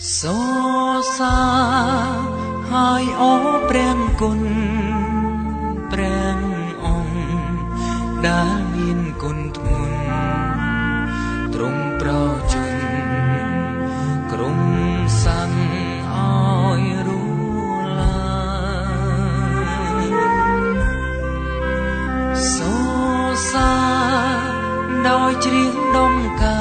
សរសើរហើយអូព្រះគុណព្រះអង្គដែលមានគុណធ្ងន់ទ្រង់ប្រជញ្ញក្រុមសាំងអោយរូឡាសរសើរដោយជ្រៀងដុំកា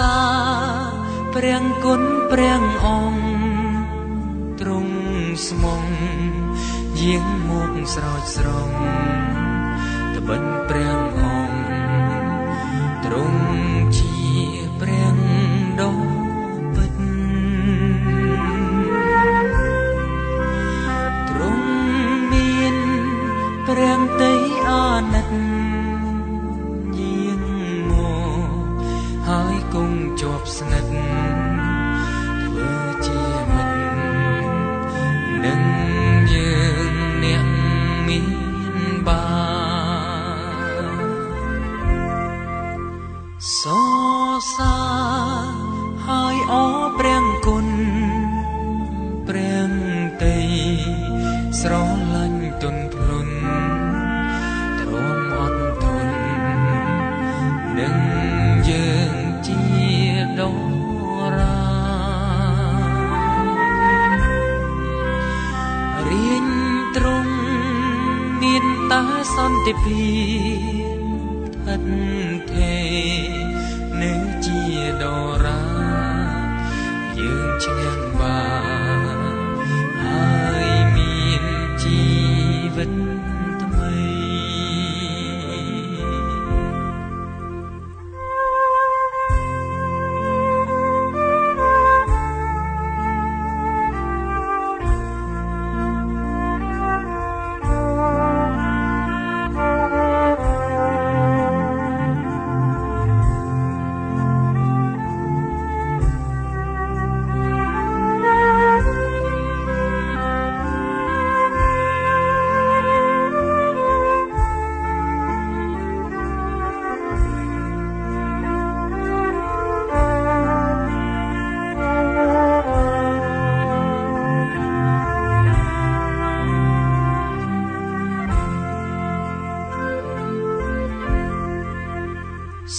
សើរព្រះគុណព្រះអង្គទ្រង់ស្មងយាងមកស្រោចស្រង់ត្បិនព្រះអង្គទ្រង់ជាព្រះដ៏ពិតទ្រង់មានព្រះ ប់ស្និទ្ធធ្វើជាមិត្តនឹងយើងអ្នកមានបានសរសើរហើយអរព្រះគុណព្រះតីស្រឡាញ់ទុនភ្លុន ដរារៀនទ្រង់មានតាសន្តិភាពស្ថិតថេរនៅជាដរាយើងឈ្នះបាន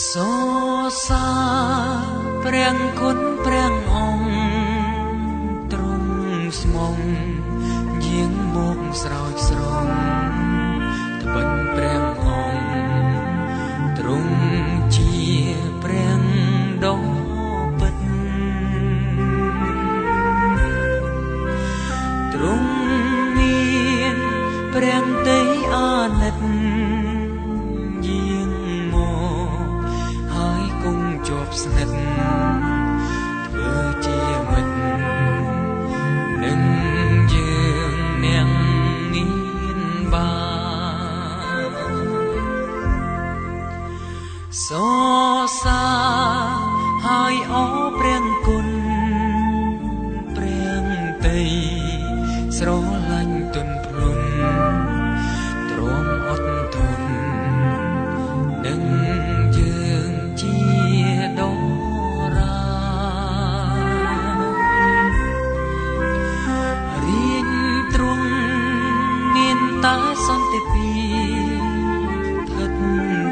សូសាព្រះគុណព្រះអង្គទ្រង់ស្មងយាងមកស្រោចស្រ ទេពីថិត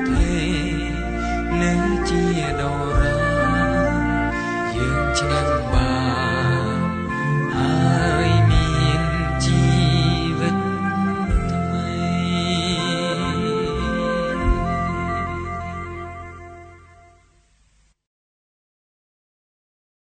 ទេនៅជាដរាយើងឆ្នាំ